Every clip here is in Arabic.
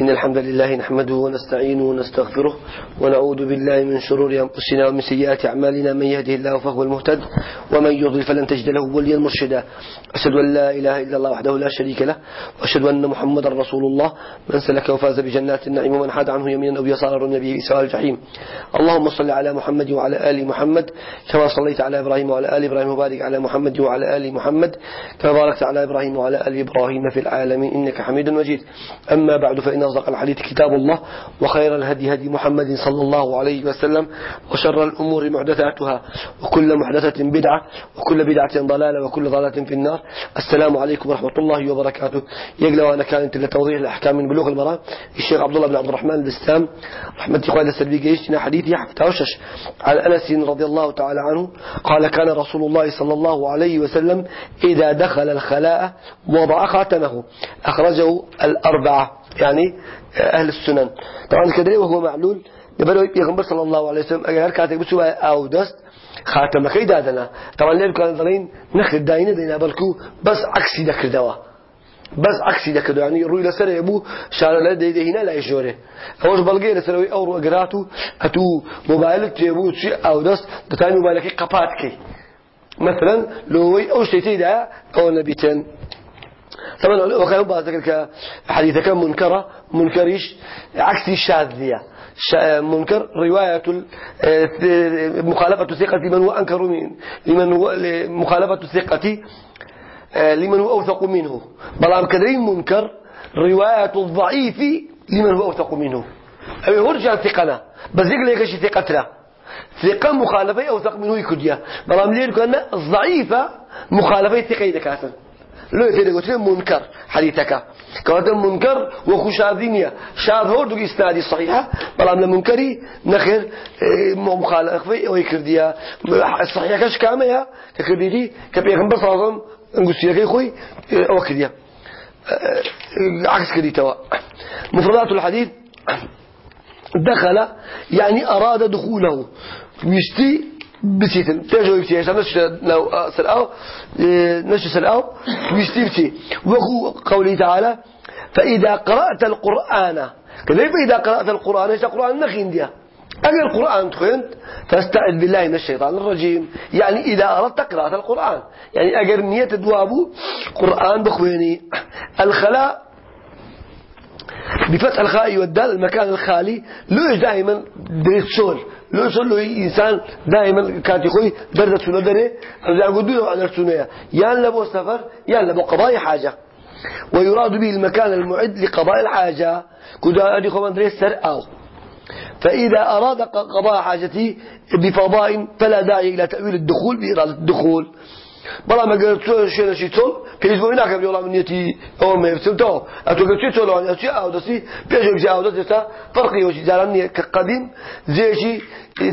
إن الحمد لله نحمده ونستعينه ونستغفره ونعوذ بالله من شرور أنفسنا ومن سيئات أعمالنا. من يهده الله فهو المهتد ومن يضلل فلن تجد له وليا مرشدا. أشهد أن لا إله إلا الله وحده لا شريك له وأشهد أن محمدا رسول الله. من سلك وفاز بجنات النعيم ومن حاد عنه يمينا أو يسارا رمي به سواء الجحيم. اللهم صل على محمد وعلى آل محمد كما صليت على إبراهيم وعلى آل إبراهيم وبارك على محمد وعلى آل محمد كما باركت على إبراهيم وعلى آل إبراهيم في العالمين. إنك حميد مجيد. أما بعد فإن أصدق الحديث كتاب الله وخير الهدي هدي محمد صلى الله عليه وسلم وشر الأمور محدثاتها وكل محدثة بدعة وكل بدعة ضلالة وكل ضلالة في النار. السلام عليكم ورحمة الله وبركاته. يقلى وأنا كانت لتوضيح الأحكام من بلوغ المرام الشيخ عبد الله بن عبد الرحمن البستام رحمة الله السلبي جيشنا حديث يحفظ توشش على أنس رضي الله تعالى عنه قال كان رسول الله صلى الله عليه وسلم إذا دخل الخلاء وضع خاتمه أخرجه الأربعة. يعني أهل السنن. طبعا كذلك وهو معلول يبدو يغنبر صلى الله عليه وسلم أجل كاتك بسوا أو دست خاتم كي دادنا طبعا ليه كان ضلين نخد داينة دينا بلكو بس عكسي ذكر دوا بس عكسي ذكر يعني روي لسر يبو شار لا دي دي هنا لا يجوره أوش بلقي لسر أو أجراتو أتو موبايلك يبو شيء أو دست دتاني موبايلك قبات كي. مثلا لو أو شيء تيدا أو نبيتين طبعا وكان بعض ذلك حديثك منكرة منكريش. عكس الشاذية منكر رواية مخالفة ثقة لمن هو أنكر من لمن هو مخالفة ثقة لمن هو أوثق منه. بلام كذلك منكر رواية الضعيف لمن هو أوثق منه. أي ورجع ثقنا. بس يقول لك ثقتنا ثقة مخالفة أوثق منه يكديا بلام ليه كان الضعيفة مخالفة ثقة دكاتن لو قلت منكر حديثك. كواتا منكر وخشاذينيا شاذ هوردو إسنادي صحيحة. بلام لمنكري نخير مخالفة ويكرديا الصحيحة كاش كامية كرديتي كبيغمبر صلى الله عليه وسلم انقصي لكي خوي وكرديا عكس كرديتوا مفردات الحديث دخل يعني أراد دخوله. يشتي بسيتن تجو يبتي عشان نش لو سرقوا نش سرقوا ويستبتي وهو قوله تعالى فإذا قرأت القرآن كذلك إذا قرأت القرآن إيش القرآن؟ نخين ديا. أجل القرآن تخنت فاستعذ بالله من الشيطان الرجيم. يعني إذا أردت قراءة القرآن. يعني أجر نية دوابو قرآن بخويني. الخلاء بفتح الخاء والدال المكان الخالي. لوش دائما دريت شول لو إنسان دائما كانت خوي سنة دري أرجع قدوه على السنة يان لبو سفر يان لبو قضاء حاجة. ويراد به المكان المعد لقضاء الحاجة. كدا أدي خوان دري سر أو. فإذا أراد قضاء حاجته بفضاء فلا داعي إلى تأويل الدخول بإرادة الدخول. بەڵام ئەگەر تۆ شوێنەشی تۆڵ پێیش بۆی ناکەم وەڵام نیەتی ئەوە مێبتمتەوە ئەتۆکە توێ تۆلەوانە چی ئاودەسی؟ پێشێکی ئاودەت ئێستا فەرقی وەشی جاران نییە کە قەدیم جێشی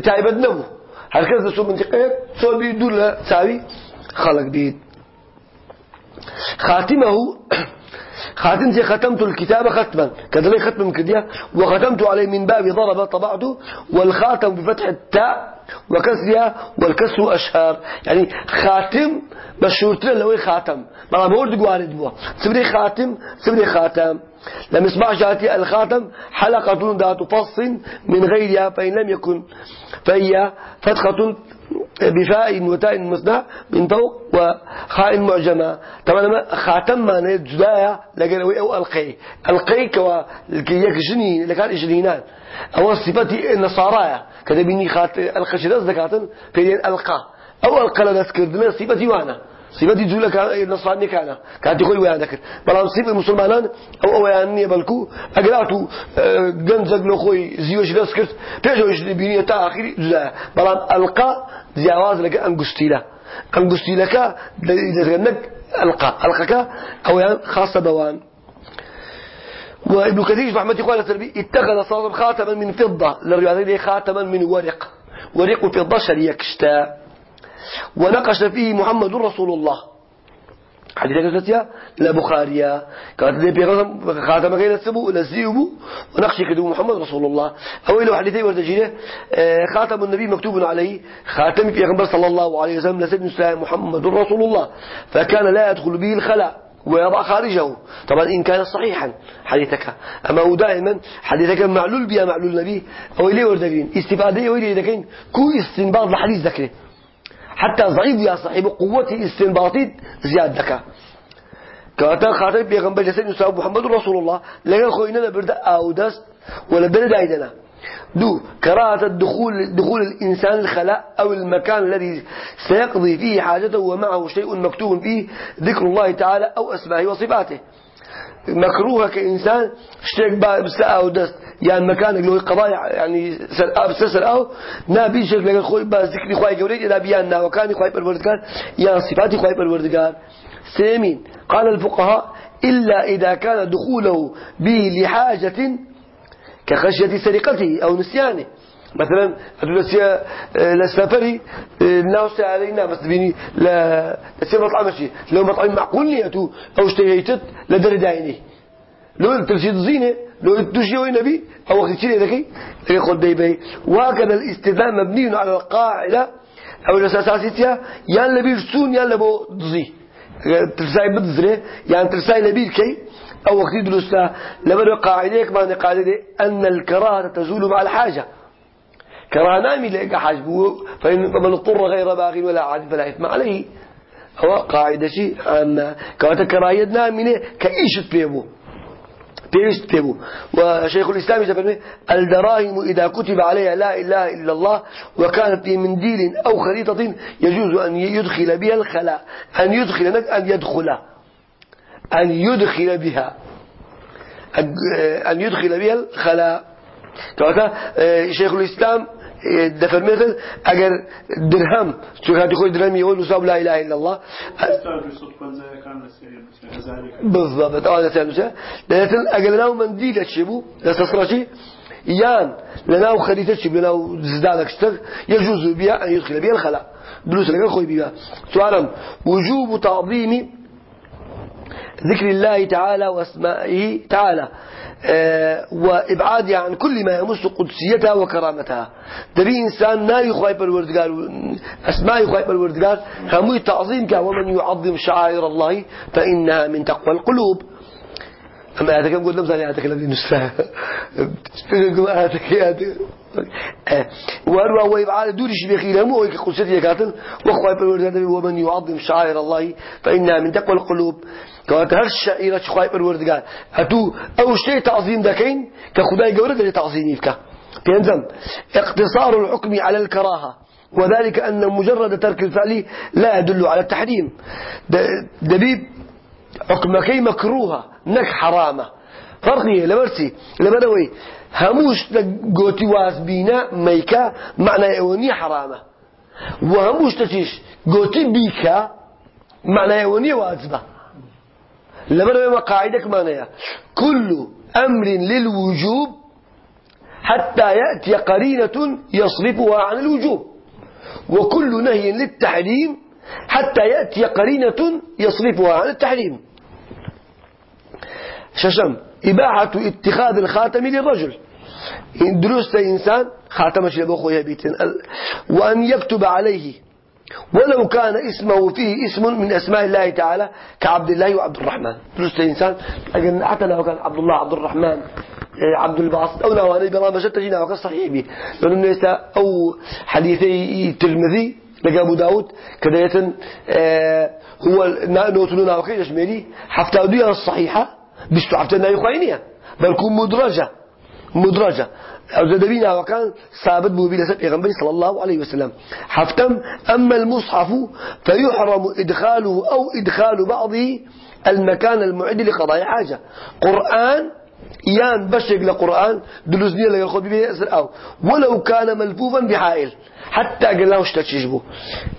تایبەت نەبوو. هەرکەس دەچۆ منتیقەیە چۆبی دوور لە چاوی خەڵک بیت خاتمه خاتم زي ختمت الكتاب ختما. كذلك ختم كديا وختمت عليه من باب ضرب طبعته والخاتم بفتح التاء وكسرها والكسر أشهر. يعني خاتم بشورتنا لو خاتم. ما بورد قوارد بوا سبري خاتم سبري خاتم. لم يسمع جاتي الخاتم حلقة ذات فص من غيرها فإن لم يكن فهي فتحة بفاء وتاء مثنى من فوق وخاء معجمة. طبعا خاتم ما نجدايا لكن أو القي. القي كوا يكجنين اللي كان إجنينان أو صفتي النصارى. كذا بني خات الخشرة زكاة في ألقى. أو ألقى لناس كردنا صفتي وأنا. صفتي جولة كان نصراني كان. كانت يقول ويا ذكر. بلان صفة المسلمان أو أو يعني بلكو أجراتو جنزق لخوي زيوش ناس كرت. تجوش بني تا آخر جزاء بلان جواز لك أنجستيلا أنجستيلا كا إذا كانك ألقى. ألقاك أو يعني خاصة بوان. وابن كثير رحمة الله عليه اتخذ صلى خاتما من فضة. للرواية خاتما من ورق. ورق فضة شريك شتاء ونقش فيه محمد رسول الله. حديث كذا لا بخاريا كانت لي بيغم خاتم غير السبو لزيبو ونقش كده محمد رسول الله. أو له حديثي ورد خاتم النبي مكتوب عليه خاتم بيغمبر صلى الله عليه وسلم لسيد محمد رسول الله. فكان لا يدخل به الخلاء ويضع خارجه. طبعا إن كان صحيحا حديثك. أما هو دائما حديثك معلول بها معلول نبي. أو إليه وردقين استفادة وإليه دكين كو استنباط لحديث ذكره. حتى ضعيف يا صاحب قوة استنباطي زياد ذكا كواتا خاطر بيغمبر جسد يساب محمد رسول الله لقد خوينا برد أو دست ولا برد عيدنا دو كراهة الدخول دخول الإنسان الخلاء أو المكان الذي سيقضي فيه حاجته ومعه شيء مكتوب فيه ذكر الله تعالى أو أسمائه وصفاته. مكروه كإنسان اشترك بس أو دست. يعني مكانك لو قضايا يعني بسسر أو نبي شك لك خوي بس ذكر خوي إذا بيان وكان خوي بالوردقار يعني صفات خوي بالوردقار سيمين قال الفقهاء إلا إذا كان دخوله به لحاجة كخشية سرقته أو نسيانه. مثلا أدلسيا آه، لسفري آه، ناوس علينا بس بيني لا لسيا مطعم شيء لو مطعم معقول نيته أو اشتهيتت لدر دايني لو ترشيد زينة لو وين نبي أو شيء ذكي يقول ديبي وهكذا الاستدلال مبني على القاعدة أو الأساسية يا لبير سون يا لبو ضزي ترساي بذره يعني ترساي لبير كي أو وقت درستا لبر قاعدة ما قاعدة أن الكراهة تزول مع الحاجة. كراهة نامي لك حاجبه فإن من اضطر غير باغ ولا عاد فلا إثم عليه. هو قاعدة شيء أما كواتا كراهية نامي كإيش تبيبه بيش تبو وشيخ الإسلام يقول الدراهم إذا كتب عليها لا إله إلا الله وكانت في منديل أو خريطة يجوز أن يدخل بها الخلاء. أن يدخل أن يدخل. أن يدخل بها. أن يدخل بها الخلاء. كذا شيخ الإسلام دفر مثل أجر درهم شو هذا يقول درهم يقول وصاب لا إله إلا الله. بالضبط هذا سامسة لكن أجر لنا منديل شبو لتصرشي يان لنا خريطة شبو لنا زدادك اشتغ يجوز بها أن يدخل بها الخلاء دروس لك خوي بها تعلم وجوب تعظيم ذكر الله تعالى واسمائه تعالى وإبعادها عن كل ما يمس قدسيتها وكرامتها. دبي إنسان لا يخوي بالوردقار أسماء يخوي بالوردقار هم تعظيم ومن يعظم شعائر الله فإنها من تقوى القلوب. أما هذا كم قلنا مثلا هذا كلام نسفة هذا كلام وأروى ويبعاد دورش بخير هم ويكقصتي كاتل وخوي بالوردقار ومن يعظم شعائر الله فإنها من تقوى القلوب. كوات هر شعيرة خواهي پروردگار هتو أو شيء تعظيم دكين؟ كخداي قورة دي تعظيمي فكا بينزم اقتصار الحكم على الكراهة. وذلك أن مجرد ترك الفعل لا يدل على التحريم. دبيب حكمكي مكروهة نك حرامة. فرقي لمرسي لمروي هموش قوتي واسبينا ميكا معنى اوني حرامة. وهموش تشيش قوتي بيكا معنى اوني واجبة. لمن ما قاعدك معناها كل أمر للوجوب حتى يأتي قرينة يصرفها عن الوجوب. وكل نهي للتحريم حتى يأتي قرينة يصرفها عن التحريم. ششم إباحة اتخاذ الخاتم للرجل. إن درست إنسان خاتم شلبه خويا بيتين وأن يكتب عليه. ولو كان اسمه فيه اسم من أسماء الله تعالى كعبد الله وعبد الرحمن. درست لكن حتى لو كان عبد الله عبد الرحمن إيه، عبد الباسط أو نواني بلا ما شت جينا وكان صحيح به لأنه أو حديثي الترمذي لقى أبو داود كداية آه هو نوتلنا وكيد اسمه حفتة أدوية الصحيحة بستو حفتة يخوينيها بل كون مدرجة مدرجة. أو زدبينا وكان ثابت بو بلا سبب صلى الله عليه وسلم. حفتم أما المصحف فيحرم إدخاله أو إدخال بعضه المكان المعد لقضاء حاجة. قرآن يان بشك لقرآن دلوزنية لك الخطبة به أو. ولو كان ملفوفا بحائل حتى قال له اشتكشبه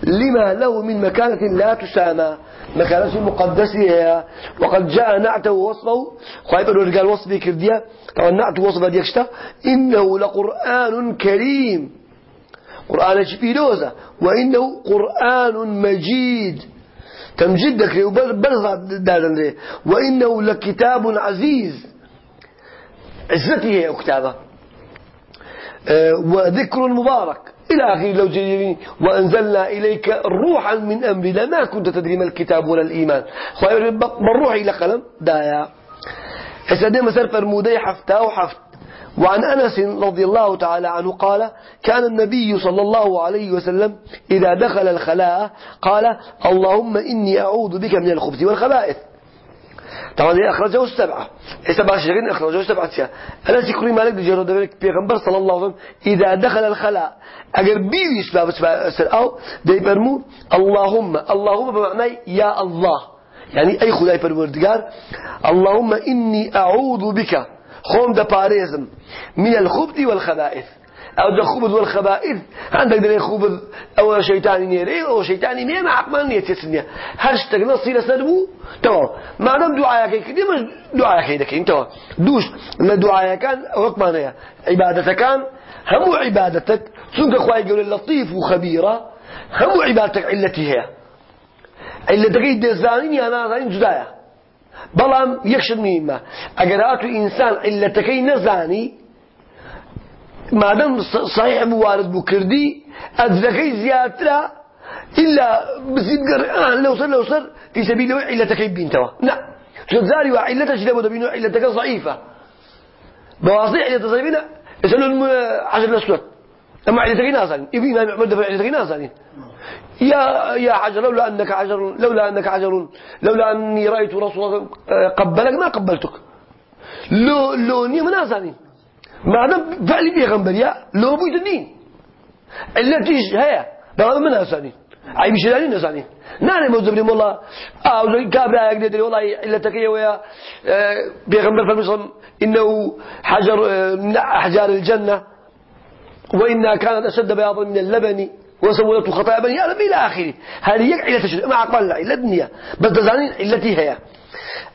لما له من مكانة لا تسامى. مكانة مقدسة وقد جاء نعته ووصفه خايف أنه قال وصفه كردية. طبعا نعته وصفه ديكشتا إنه لقرآن كريم. قرآن شبيلوزة وإنه قرآن مجيد. تمجدك وبرزة دادن وإنه لكتاب عزيز. عزته هي كتابه آه، وذكر مبارك. إلى آخر لو جيبين وأنزلنا إليك روحا من أمرنا ما كنت تدري ما الكتاب ولا الإيمان. بالروح إلى قلم. دايا. حسنا مسار فرمودي حفتا وحفت. وعن أنس رضي الله تعالى عنه قال كان النبي صلى الله عليه وسلم إذا دخل الخلاء قال اللهم إني أعوذ بك من الخبث والخبائث. طبعا هي أخرجه السبعة. سبعة شيخين أخرجه السبعة. شيخ أنا سيكوني مالك بجرد ذلك بيغمبر صلى الله عليه وسلم إذا دخل الخلاء أجر بيوي سباب سباب أو دي برمو اللهم اللهم بمعنى يا الله. يعني أي خداي پروردگار اللهم إني أعوذ بك. خوم دا باريزم من الخبث والخبائث. أو ده والخبائث. عندك ده خبث أو شيطاني نيري أو شيطاني نيري ما عقمان نيتي سنيا هرش تقنا صير سنبو تمام. ما دام دعاء كي مش دعاء كي دكين تمام. دوش. لا دعاء كان حكمان هي عبادتك هم عبادتك. سنك خواي يقول اللطيف وخبيرة هم عبادتك علتي هي. علتك يدزانين يا نازانين جدايا. بلام يخشد مهمة اگر هاتو انسان علتكي نزاني مادام صحيح موارد بكردي أدركي زيادة إلا بسيط قرآن آه، لو صار لو صار في سبيل علتك بين توا نعم تزاري وعلتك جلبوا دبينو علتك ضعيفة بواصيح علتك ضعيفة يسألون عشر الأسود أما علتك نازلين ابن إمام أحمد دفع علتك نازلين يا يا حجر لولا أنك حجر لولا أنك حجر لولا أني رأيت رسول قبلك ما قبلتك. لو لو ني منازلين معنى فعلي بيغمبريا لو بويت الدين التي هي بغض منها ساني أي بشلالين نساني. نعني موزب لي والله. أو زي كابرا يقدر والله إلا تكية ويا. آه، بيغمبر فالمسلم إنه حجر آه، من أحجار الجنة. وإنها كانت أشد بياضا من اللبن وسولت خطايا بني آدم إلى آخره. هذه يك علة تشد؟ ما أقبل إلا الدنيا. بس تزانين التي هي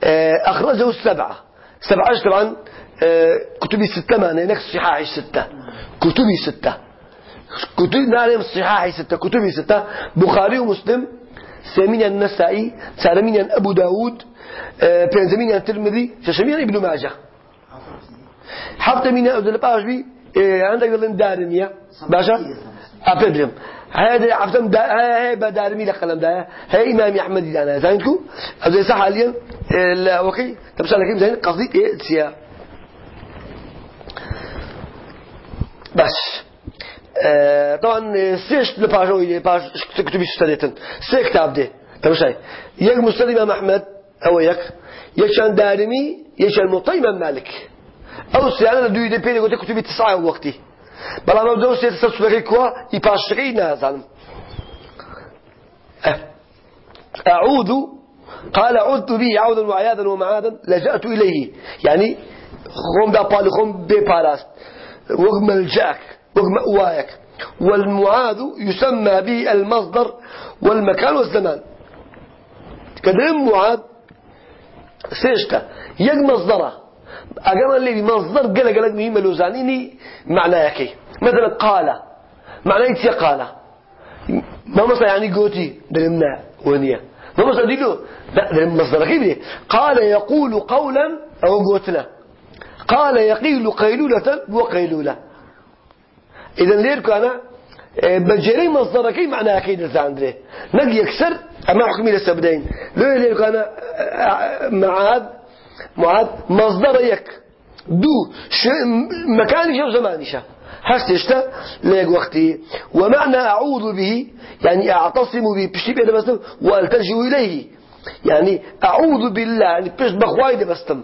آه، أخرجه السبعة. سبعة طبعا؟ كتبي ستة ما نفس صحاح ستة. كتبي ستة. كتب نعلم الصحاح ستة. كتبي ستة. بخاري ومسلم سامين النسائي سالمين أبو داود بنزمين الترمذي ششمين ابن ماجه. حتى من أبو الباش بي عندك يقولون دارمية. باشا؟ أبدرم هذا عفتم دا هاي بدارمي لقلم دا هاي إمام أحمد أنا زينكم أبو صح حاليا لا وكي تبصر لكم زين قصدي إيه سيا بس. آه طبعا سيش لباجو باج كتبي ستديتن سي كتاب دي تمشي يك مستند إمام أحمد أو يك. يشان دارمي يشان مطيم مالك. أو سيانا دوي دي بيني قلت كتبي تسعة وقتي. بلا ما بدو سيت تسبغي كوا يباشري نازل. أه. أعوذ قال عدت به عودا وعيادا ومعادا لجأت إليه. يعني خم دا بالي خم بي وقم الجاك وقم أوايك والمعاذ يسمى به المصدر والمكان والزمان. كدرم معاذ سيشتا يق مصدره. أقام اللي مصدر قال قال مهمة لوزانيني معناه كي مثلا قال معناه يتي قال. ما مصدر يعني قوتي درمنا ونيا ما مصدر ديلو لا درم مصدر كيف قال يقول قولا أو قوتنا. قال يقيل قيلولة وقيلولة. إذا ليرك أنا آه، بجري مصدركي معناها كيد الزاندري نقي يكسر أما حكمي للسبدين لو أنا معاد معاد مصدر يك. دو زماني شو هستشتا ليك وقتي. ومعنى أعوذ به يعني أعتصم به بشتي بيدا بس وألتجئ إليه. يعني أعوذ بالله يعني بيش بخواي ده بستم.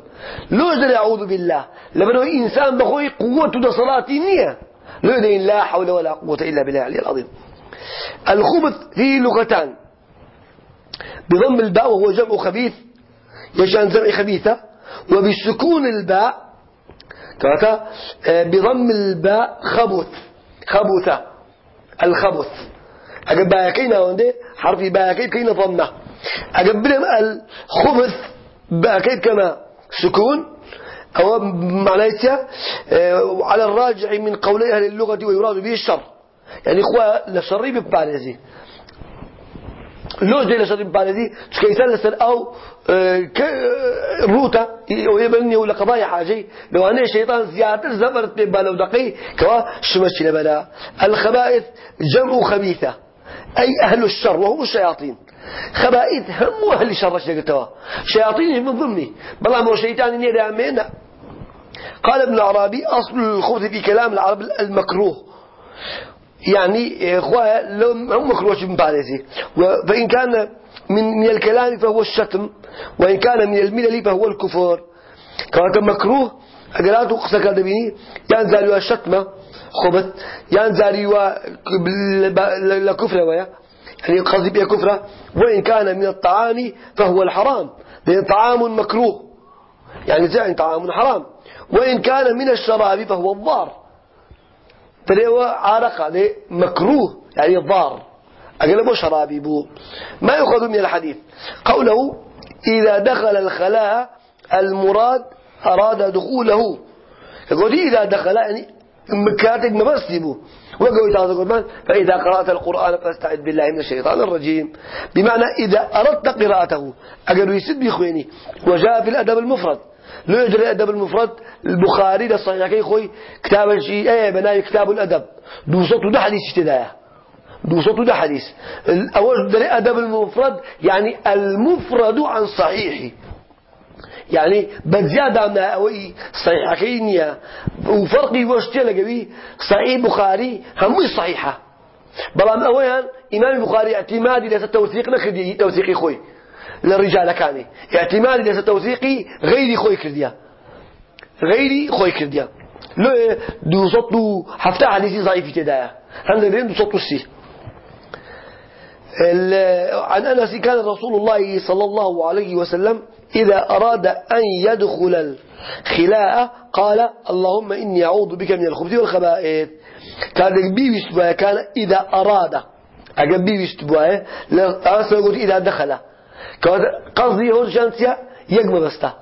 لوش ده أعوذ بالله لما إنسان بخواي قوة ده صلاتي نية. لو لا حول ولا قوة إلا بالله العلي العظيم. الخبث فيه لغتان. بضم الباء وهو جمع خبيث. يشان جمع خبيثة؟ وبسكون الباء كذا آه، بضم الباء خبث. خبث الخبث. أجب باكينا وندي حرف باكيد كينا ضمة. بلهم الخبث بأكيد كما سكون. أو معناتها آه، على الراجع من قولي أهل اللغة ويراد به الشر. يعني إخوة لشري ببارزي لو جاي لشر بالدي تكيسان لسر أو آه، روتا ويبني ولا قضايا حاجة لو أنا شيطان زيادة زبرت بالو دقي كوا شمش لبلا الخبائث جمع خبيثة. أي أهل الشر وهم الشياطين. خبائث هم أهل الشر شقتوا شياطين من ضمني. بلا مو شيطان نيرا منا قال ابن عربي أصل الخبث في كلام العرب المكروه. يعني إخوة هم مكروه من بعدسي فإن كان من من الكلام فهو الشتم وإن كان من الملل فهو الكفر كان مكروه أقلاته قصة كان بيني ينزل الشتمة. خبث. ينزل لكفر ويا يعني قصدي بها كفرة. وإن كان من الطعام فهو الحرام. لأن طعام مكروه. يعني زين طعام حرام. وإن كان من الشراب فهو الضار. فليه عارقة مكروه يعني ضار. أقلبه شرابي بو. ما يؤخذ من الحديث. قوله إذا دخل الخلاء المراد أراد دخوله. يقول إذا دخل يعني مكاتب مبسبه وقوي تعالى القرآن فإذا قرأت القرآن فاستعذ بالله من الشيطان الرجيم. بمعنى إذا أردت قراءته أقول يسد بيخويني وجاء في الأدب المفرد. لو يجري الأدب المفرد البخاري للصحيح كي خوي كتاب شيء أي بناء كتاب الأدب. دوسط ده حديث اشتدايا دوسط ده حديث. أول دري أدب المفرد يعني المفرد عن صحيح يعني بزيادة من أوي صحيح كينيا وفرقي واشتلا قوي صحيح بخاري هم صحيحة. بلام أويان إمام البخاري اعتمادي ليس توثيق نخدي توثيقي خوي. للرجال كاني. اعتمادي ليس توثيقي غيري خوي كرديا. غيري خوي كرديا. لو دو صوتو حفتة حديثي ضعيف تدايا بين دو صوتو السي عن أنس كان رسول الله صلى الله عليه وسلم إذا أراد أن يدخل الخلاء قال اللهم إني أعوذ بك من الخبث والخبائث. كان بي كان إذا أراد. أجل بي ويستبوه لا أصلا إذا دخل. قصدي هو شانسيا يجمع بستا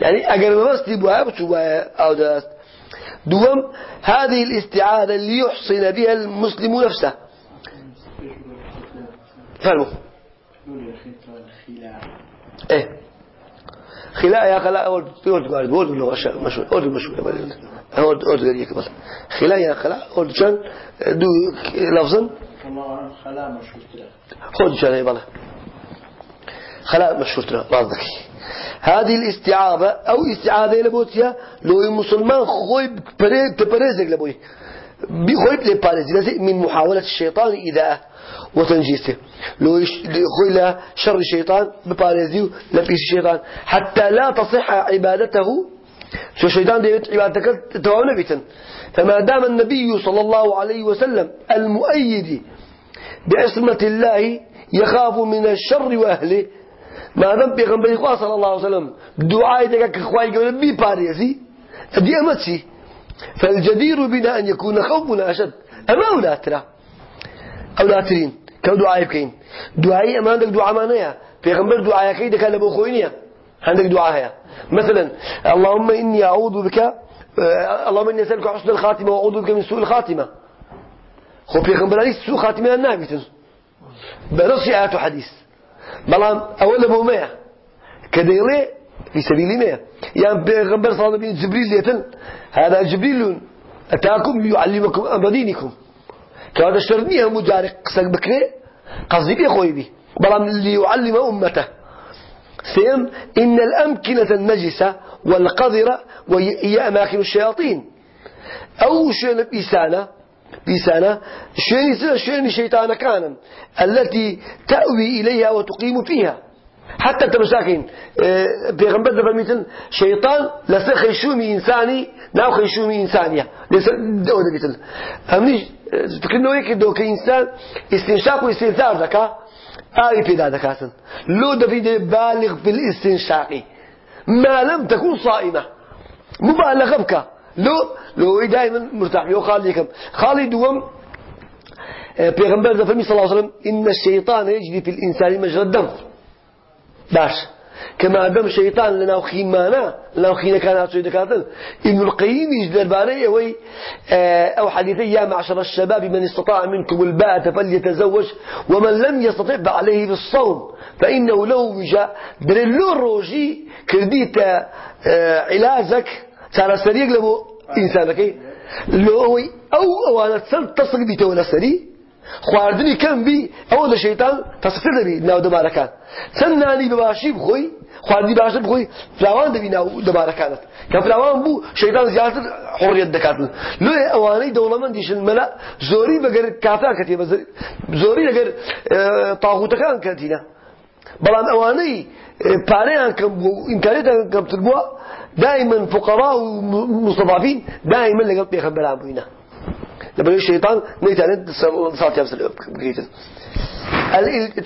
يعني أجل ما بس تبوه بتشوفه أو ده. دوم هذه الاستعاذة ليحصن بها المسلم نفسه. فهموا إيه. خلاء يا خلاء أول أول تقارد أول له مشهور أول مشهور أول أول قريك بس خلاء يا خلاء أول شان دو لفظا. خلاء مشهور خد شان يبلا خلاء مشهور ترى بعضك هذه الاستعاذة أو استعاذة لبوتيا لو مسلمان خوي بريد تبرزك لبوي. بخوي لبارز من محاولة الشيطان إذا وتنجيسه. لو خوي شر الشيطان ببارزيو لبيس الشيطان. حتى لا تصح عبادته. شو الشيطان ديت عبادتك توامنا بيتن. فما دام النبي صلى الله عليه وسلم المؤيد بعصمة الله يخاف من الشر وأهله ما دام بيغنبري صلى الله عليه وسلم. دعاء دقاك اخوائي قولوا بي باريسي أدي امتسي فالجدير بنا أن يكون خوفنا أشد. اما اولا ترى اولا ترين كم دعاء بكين؟ دعائي أما عندك دعاء مانيا بيغنبر دعاء كي دكا لبو خوينيا. عندك دعاء هيا. مثلا اللهم إني أعوذ بك آه، اللهم إني أسألك حسن الخاتمة وأعوذ بك من سوء الخاتمة. خو بيغنبر سوء خاتمه النابتن بنص آيات حديث بلان أولا بو مية كديري في سبيل مية يعني بيغمبر صلى الله عليه وسلم جبريل ليتن هذا جبريل أتاكم يعلمكم أمر دينكم كهذا الشرنية مجارق قصك بكري قصدي بي خوي بي بلان ليعلم أمته. ثم إن الأمكنة النجسة والقذرة وهي أماكن الشياطين أو شيء بإسانة بيسانا شيني شيني شيطان كان التي تأوي إليها وتقيم فيها حتى تمساكين آه، بيغمبر فرميتن شيطان لسه خيشومي إنساني ناو خيشومي إنسانية. لسه دو دبيتن همنيش فكرنا هيك دو كإنسان استنشاق واستنثار ذكا آي في ذكاسن لو دفيد بالغ في الاستنشاق. ما لم تكن صائمة. مبالغة بك. لو لو دائما مرتاح. يو خالي خالي دوم آه، پیغمبر ده فرمي صلى الله عليه وسلم إن الشيطان يجري في الإنسان مجرى الدم. باش. كما دم شيطان لنا خيمانا لنا خينا كان أسوي دكاتل ابن القيم يجدر باريه وي آه، أو حديثي يا معشر الشباب من استطاع منكم الباءة فليتزوج. ومن لم يستطع فعليه بالصوم فإنه لو وجاء. درلو روجي كرديت آه، علاجك صار سريق لبو إنسانك. لو أو أو أنا تصل بيته ولا سري خواردنی کەم بی ئەوە لە شەیتان تەسفر دەبی ناو دەبارەکان. چەند نانی بەباشی بخۆی خواردی باشە بخۆی فراوان دەبی ناو دەبارەکانت. کە فراوان بوو شەیتان زیاتر حڕیت دەکاتن. لێ ئەوانەی دەوڵەمەندیشن مەلا زۆری بەگەر کافیان کەتی زۆری لەگەر تاغوتەکان کەتینە بەڵام ئەوانەی پارەیان کەم بوو ئیمکانێتیان کەمتر بووە دائما فقراء ومستضعفين دائما لقد بيخبران لبري الشيطان نيتان صارت يمسل بقيتن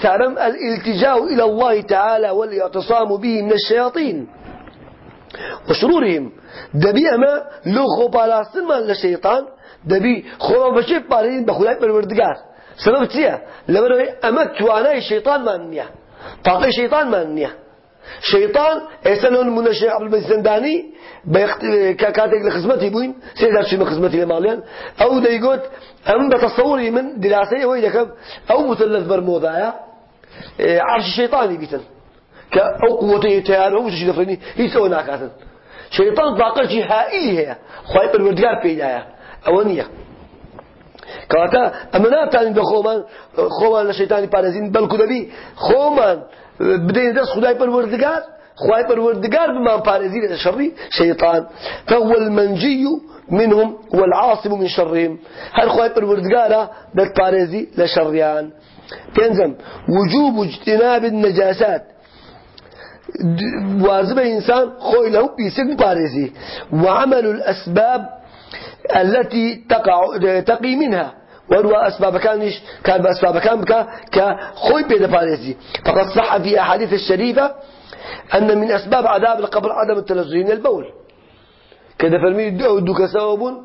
تعلم الالتجاء إلى الله تعالى والاعتصام به من الشياطين وشرورهم. دبي أما لو خبالاستن من الشيطان. دبي خبا بشيف بارين بخلاي بالوردقار سبب تيا لبري أما تواناي الشيطان ما نيا. طاقة الشيطان ما نيا. شيطان إسنون من الشيخ عبد المجيد الزنداني كاتك لخدمتي بوين سيدار من خدمتي لماليان أو دا يقول أم بتصوري من دراسية ويدك أو مثلث برمودا إيه، عرش الشيطاني بيتن كأو قوته تيار أو شيء دفرني هي سوى ناكاتن شيطان طاقة هائلة هي خواهي بالوردقار بيدايا أولية كواتا أمنا تاني بخومان خومان لشيطاني بارزين بلكو دبي خومان بدين دست خداي بالوردقار خواهي بالوردقار بما بارزين الشر شيطان فهو المنجي منهم والعاصم من شرهم. هل خواهي بالوردقار بالبارزي لشريان تنزم وجوب اجتناب النجاسات. واجب إنسان خوي له بيسك بارزي وعمل الأسباب التي تقع تقي منها. وروا أسباب كانش كان بأسباب كان بك كخوي بين باريزي فقد صح في أحاديث الشريفة أن من أسباب عذاب القبر عدم التنزه من البول. كذا فرمي دوك سبب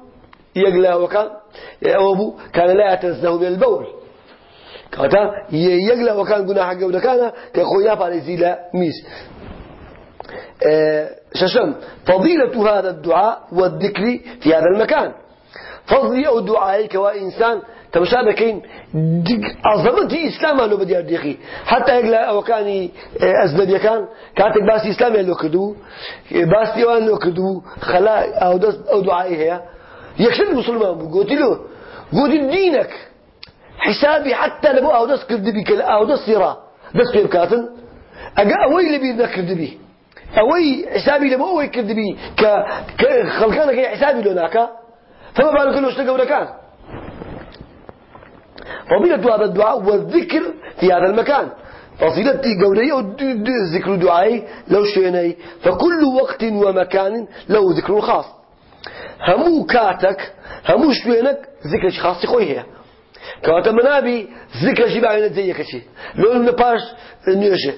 يقلى وكان أبو كان لا يتنزه من البول. كذا يقلى وكان قلنا حقه ودكانا كخويا باريزي لا ميس. آه، ششم فضيلة هذا الدعاء والذكر في هذا المكان. فضلي أو دعائي كوا إنسان تمشى كين عظمتي إسلام لو بدي أديخي حتى يقلا أو كان أزنبي كان كانت باس إسلام لو كدو باس ديوان لو خلا أو دعائي هي يكشف مسلمان قلت له قلت دينك حسابي حتى لبو أو دس كرد بي كلا أو دس سيرا دس بي بكاتن أجا أوي لبي ذكر بي أوي حسابي لبو أوي كرد بي ك كخلقانك حسابي لوناكا فما بالك إنه اشتقوا كان؟ فضيلة هذا الدعاء والذكر في هذا المكان. فضيلة قولي ذكر دعائي لو شيني فكل وقت ومكان له ذكر خاص. همو كاتك همو شوينك ذكر خاص خويه كواتا منابي ذكر شي بعين زيك شي. لو نباش نيوشه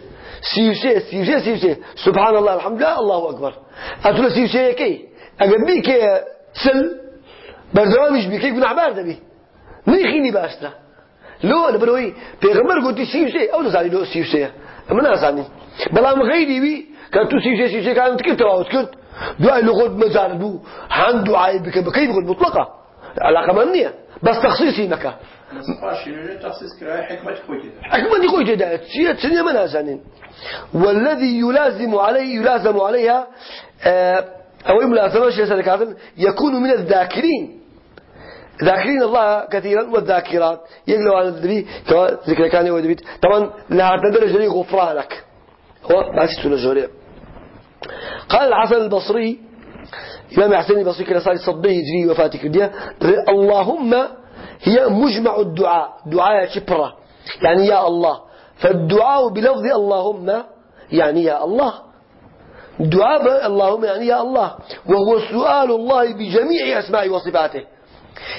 سيوسي سيوسي سيوسي سبحان الله الحمد لله الله أكبر. أتولى سيوسي كي أقبيك سل بردوامیش بی که گناه بار دبی نخینی باشتر لو أنا بروي پیغمبر قلت سيوسي أو نزالي لو سيوسي أما نازاني بلام غيري بي كان تو سيوسي كان تكيف تواوت كنت دعاء لغود مزار بو عن دعاء بك بكيف قلت مطلقة علاقة منية بس تخصيصي مكا حكمة خوي جدا سيرة سنة من هزانين والذي يلازم عليه يلازم عليها أو ملازمة شيء يكون من الذاكرين ذاكرين الله كثيرا والذاكرات. يقلوا على الدبي ذكر كان يودبيت طبعا لها تدرج غفرانك. هو ما تسوى قال الحسن البصري إمام حسين البصري كان صار صديه يجري وفاتك الدنيا اللهم هي مجمع الدعاء دعاء شبرة يعني يا الله. فالدعاء بلفظ اللهم يعني يا الله. دعاء اللهم يعني يا الله. وهو سؤال الله بجميع أسماء وصفاته.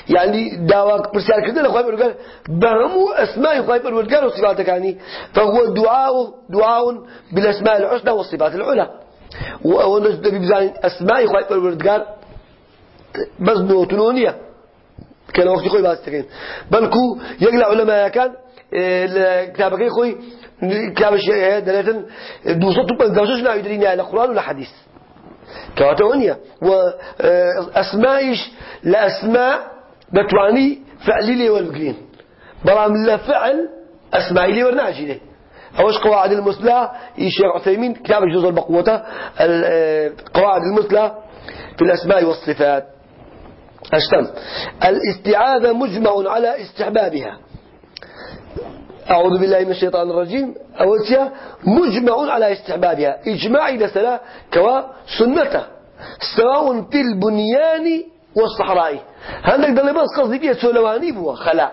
يعني دعوة برسال كده لخواه بالوقال بهمو أسماء خواهي بالوقال وصفاتك يعني فهو دعاء دعاء بالأسماء الحسنى والصفات العلى. ونجد ببزان أسماء خواهي بالوقال بس نوتنونية كان وقت خوي باستكين بل كو يقلع علماء كان كتابك خوي كتاب الشيء دلالة دوسط بنزوجش لا يدريني على القرآن ولا حديث كواتونيا وأسمائش لأسماء بتواني فعلي لي والبقرين برام لا فعل أسمائي لي ورناجي أوش قواعد المثلى؟ الشيخ عثيمين كتاب جزء البقوة. قواعد المثلى في الأسماء والصفات. أشتم. الاستعاذة مجمع على استحبابها. أعوذ بالله من الشيطان الرجيم. أول شيء مجمع على استحبابها. إجماع لسلا كوا سنته. سواء في البنيان والصحراء. هندك دل بس قصدي فيها سولواني بوا خلا.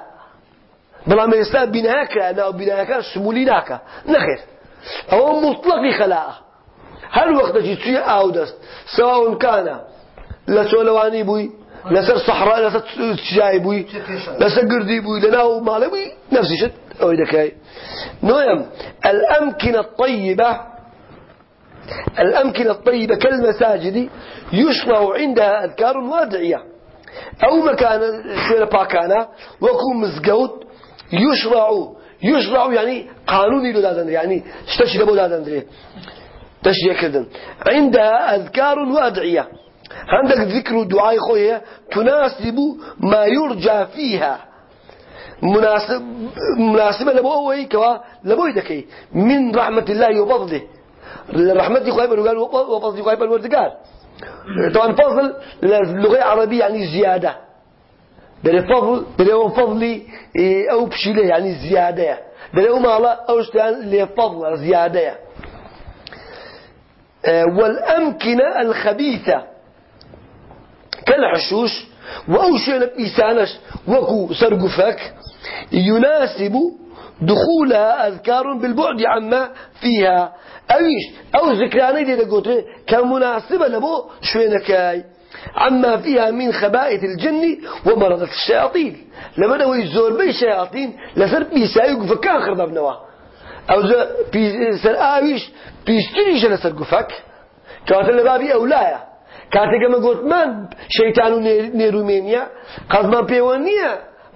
بلا ما يستاب بناك أنا بناك شموليناك نخير. أو مطلق خلاء هل وقت جيتشي أودست سواء كان لسولواني بوي لسر صحراء لسر شاي بوي لسر قردي بوي لناو مالي بوي نفس الشيء أو ذكاي نعم. الأمكنة الطيبة الأمكنة الطيبة كالمساجد يشرع عندها أذكار وأدعية. أو مكان سير باكانا وكو مزقوت يشرع يشرع يعني قانوني لو يعني اشتشي لبو دادندري تشجيع كردن. عندها أذكار وأدعية. عندك ذكر دعاء خويا تناسب ما يرجى فيها. مناسب مناسبة لبوه كوا لبوه دكي من رحمة الله وفضله رحمة خويا بنقال وفضل خويا بنوردقال طبعا فضل اللغة العربية يعني زيادة. دلي فضل دلي فضلي أو بشيلة يعني زيادة. دلي مالا أو اشتان لفضل زيادة. والأمكنة الخبيثة كالحشوش وأوشينا بإسانش وكو سرقفك يناسب دخولها أذكار بالبعد عما فيها. أويش؟ أو ذكراني دي قلت كمناسبة لبو شوينكاي. عما فيها من خبائث الجن ومرضة الشياطين. لما دو يزور بي شياطين لسر بيسايق فكان خرب ابنوا أو سر آويش بيشتريش لسر قفك. كانت لبابي أولايا. كاتێکە مە گوتمان شەیتان و نێرومێنیە قەزمان پێوە نییە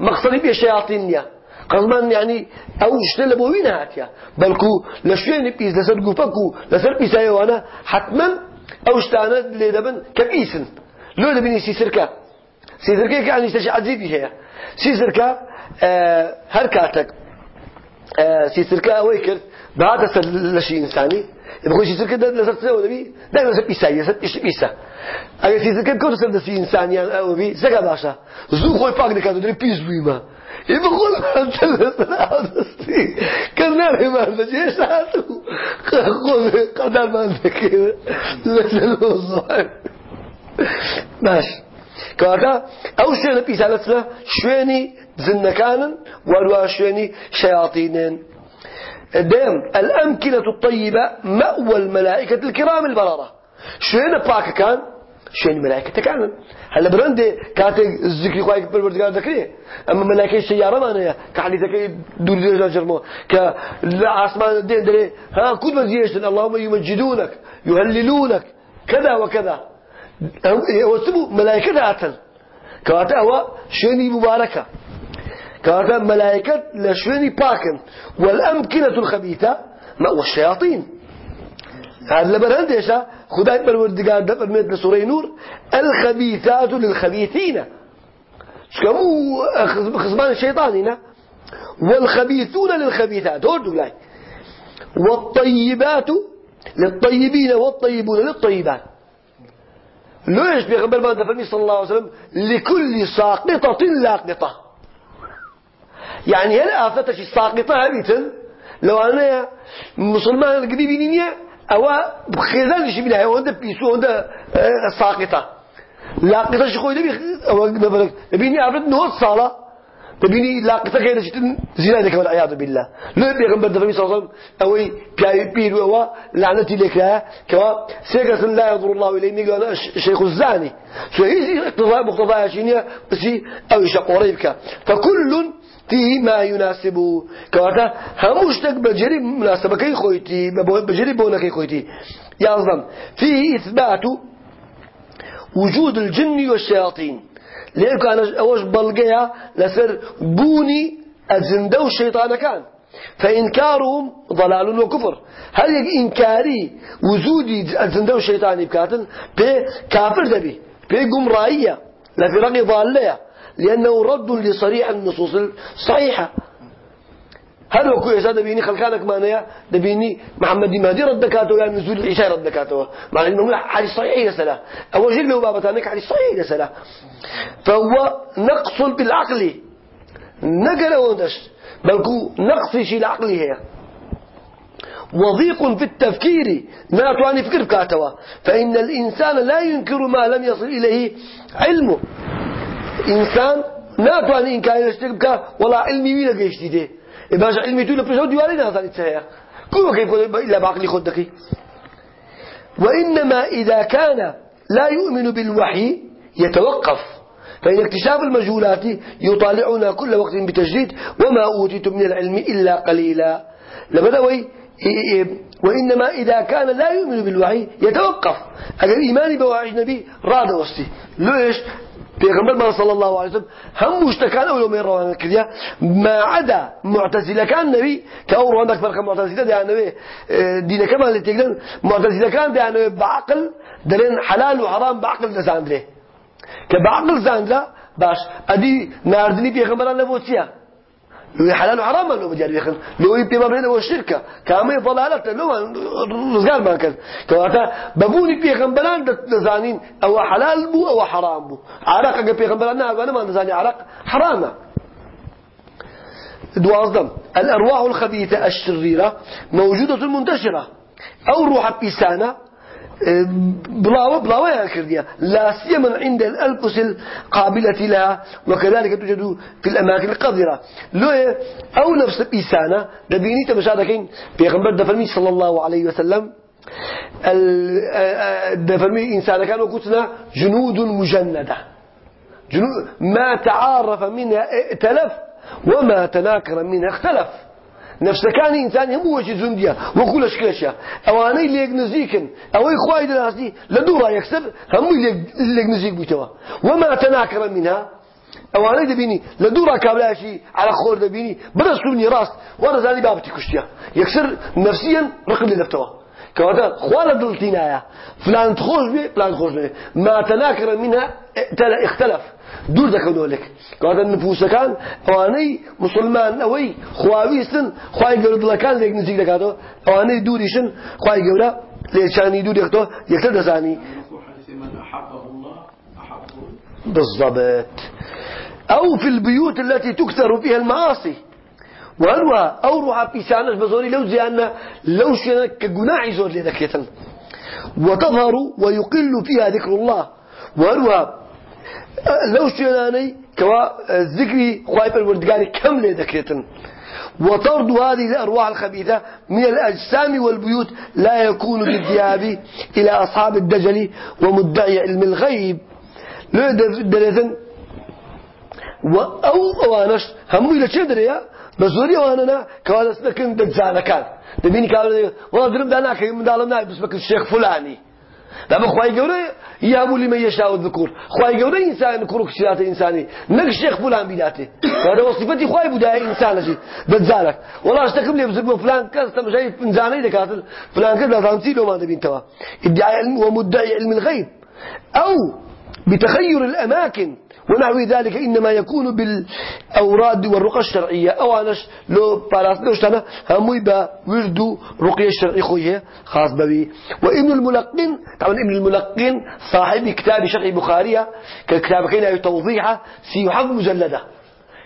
مەقسەدی پێ شەیاطین نییە قەزمان یعنی ئەو شتە لە بۆوی نهاتیە بەڵکو لە شوێنی پیس لەسەر گوپەک و لەسەر پیسایەوانە حتما ئەو شتانە لێ دەبن کە پیسن لۆ دەبینی سیسرکە سیسرکەیەکە ئەنی شتەشی عەجیبی هەیە سیسرکە هەر کاتێک سیسرکە ئەوەی کرد بەهاتە سەر لەشی ئینسانی بخۆی سیسرکە لەسەر سەرەوە دەبی دای لەسەر پیسایی لەسەر پیسە ئەگەر سیسرکە کەوتە سەر دەستی ئینسانیان ئەوە بی سەگا باشە زوو خۆی پاک دەکات و دەبی پیس بوویمە إذا قول أنت الأساسي كان ناري ما عندك إيش هاتو خذ قدر عندك. الوظائف ماشي. كواتا أو شيء نبي سالتنا شويني زنكانا وروا شويني شياطين دائم الأمكنة الطيبة مأوى الملائكة الكرام شوين باك شوين ملائكة كان هلا برندي كانت الذكر خواهي بالبردقار ذكري أما ملائكة السيارة ما نيا. كحديثك دور دور جرمو. كعاصمان الدين دري. ها ما زيشتن اللهم يمجدونك يهللونك. كذا وكذا. هو سبو ملائكة ذاتا. كواتا هو شويني مباركة. كواتا ملائكة لشويني باكن. والأمكنة الخبيثة مأوى الشياطين. هذا لبرهند إيشا خداي بالوردقار دفر ميت لسوري نور الخبيثات للخبيثين. شكمو خصمان هنا. والخبيثون للخبيثات هو لاي والطيبات للطيبين والطيبون للطيبات. ليش بيغبر ما دفرني صلى الله عليه وسلم لكل ساقطة لاقطة؟ يعني هل آفتش الساقطة هبيتن لو أنا مسلمان القديم نية أو بخيزان شي بلا هو ده بيسو ده ساقطة لاقطة شو خوي ده أو نبرك بيني عبد نور صالة تبيني لاقطة غير شيء زيادة والعياذ بالله. لا بيغمبر دفرني صلى الله عليه وسلم أوي بياي بير أو لعنتي لك لا كوا سيغة لا يضر الله إليه ميقال الشيخ الزاني شو هي اقتضاء مقتضاء شينية بس أو يشق قريبك فكل فيه ما يناسب تك بجري مناسبة كي خويتي بجري بونا كي خويتي يعظم فيه إثبات وجود الجن والشياطين أنا أوش بلقيا لسر بوني أزندو الشيطان كان فإنكارهم ضلال وكفر هل إنكاري وجودي الزندو الشيطاني بكاتن بي كافر دبي لفرق ضالية لأنه رد لصريح النصوص الصحيحة. هل وكو إسا دبيني خلقانك مانيا دبيني محمد مهدي. رد كاتو يعني نزول العشاء رد كاتو مع إنه حديث صحيح يسلا أول شيء له بابتانك حديث صحيح يسلا فهو نقص بالعقل نقل ودش بلكو نقص شيء العقل هي. وضيق في التفكير. ما تواني فكر كاتوا فإن الإنسان لا ينكر ما لم يصل إليه علمه. إنسان لا تواني إنكار يشترك ولا علمي ولا قيشتي ده باش علمي تقول بجو ديوالي نهضر تسهيا كل كيف إلا بعقلي خدك وإنما إذا كان لا يؤمن بالوحي يتوقف فإن اكتشاف المجهولات يطالعنا كل وقت بتجديد وما أوتيتم من العلم إلا قليلا لبدوي وإنما إذا كان لا يؤمن بالوحي يتوقف أجل إيماني بوحي النبي راد وستي ليش پێغمبەرمان صلی الله علیه وسلم هەموو شتەکان ئەو لەمەی ڕەوانە کردیا ماعدا معتەزیلەکان نەوی کە ئەو ڕەوانەك فەرقە معتەزیلە دەیانەوێ دینەکەمان لێ تێکدەن معتەزیلەکان دەیانەوێ بەعقل دەڵێن حەلال و حەرام بەعقل دەزانرێ. کە بەعقل زانرا باش ئەدی ناردنی پێغمبەران لە بۆ چییە لو حلال وحرام لو بجاري يخن. لو يبي ما بينه والشركة كامل ضلالته لو رزقال ما كان. كواتا ببوني بيغمبران نزانين أو حلال بو أو حرام بو. عرق بيغمبران أنا ما نزاني عرق حرامه. دوازدم الأرواح الخبيثة الشريرة موجودة منتشرة. أو روح بيسانة بلاوة بلاوة كردية. لا سيما عند الألبس القابلة لها وكذلك توجد في الأماكن القذرة. لو أو نفس بإسانة دبيني تمشادكين بيغمبر دفرمي صلى الله عليه وسلم دفرمي إنسان كان وقتنا جنود مجندة. جنود ما تعارف منها ائتلف وما تناكر منها اختلف. نفسەکانی ئینسان هەموو وەکی زوندیە وەکو لە شکێشە. ئەوانەی لێک نزیکن. ئەوەی خوای دەناستی لە دوو ڕای یەکسەر هەمووی لێک نزیک بوویتەوە. وەما تەناکەمە منها ئەوانەی دەبینی لە دوو ڕاکابلایشی على خۆر دەبینی بەدەستونی ڕاست وەرەزانی بابەتی کوشتیە یەکسەر نەفسیەن ڕقم لێ دەفتەوە كواتا خوالا دلتينايا فلان تخوش بي فلان تخوش بي. ما تناكر منها اختلف. دور دەکەونەوە لێک کاتە نفوسەکان ئەوانەی مسلمان ئەوەی خواویستن خی گەورە دڵەکان لێک نزیک دەکاتەوە ئەوانەی دووریشن خی گەورە لێچانی دوورێکتەوە یەکتر دەزانی بالضبط. أو في البيوت التي تكثر فيها المعاصي. وهلوا أو بيسانش بزوري لو زيانا لو شنا كجناح زور لذكيتن وتظهر ويقل فيها ذكر الله. وهلوا لو شيناني كوا ذكري خوايب الوردقاني كم لي ذكرتن وطرد هذه الأرواح الخبيثة من الأجسام والبيوت لا يكون بالذهاب إلى أصحاب الدجل ومدعي علم الغيب. لا دلتن أو أوانش هم إلى شيء دريا بزوري واننا كوالا سنكن دجال كان دبيني كوالا والله درم دانا كي من دالم ناي بس بك الشيخ فلاني. دابا خواي قولي يهب لمن يشاء الذكور خواي قولي إنسان كروك شرات إنساني. نك الشيخ فلان بلاته هذا وصفتي خواي بدا إنسان شيء بتزالك والله اشتكم لي بزرب فلان كذا تمشي إنساني دكاتل. فلان لو ما تبين توا ادعاء علم ومدعي علم الغيب. أو بتخير الأماكن. ونحو ذلك إنما يكون بالأوراد والرقى الشرعية. أو أناش لو باراس لوشتنا هموي با وردو رقية الشرعي خوية خاص ببي وابن الملقن طبعا ابن الملقن صاحب كتاب شرعي بخارية ككتاب كينا توضيحة سيحف مجلدة.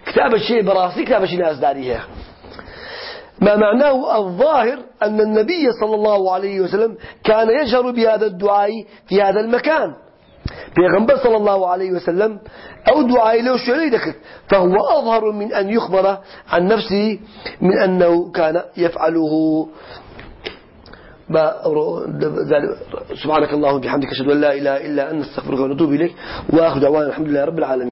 كتاب الشيء براسي كتاب الشيء ناس داريه ما معناه الظاهر أن النبي صلى الله عليه وسلم كان يجهر بهذا الدعاء في هذا المكان. پیغمبر صلى الله عليه وسلم أو دعاء له شعري ذكر فهو أظهر من أن يخبر عن نفسه من أنه كان يفعله سبحانك اللهم وبحمدك أشهد أن لا إله إلا أن نستغفرك ونتوب إليك وآخر دعوانا الحمد لله رب العالمين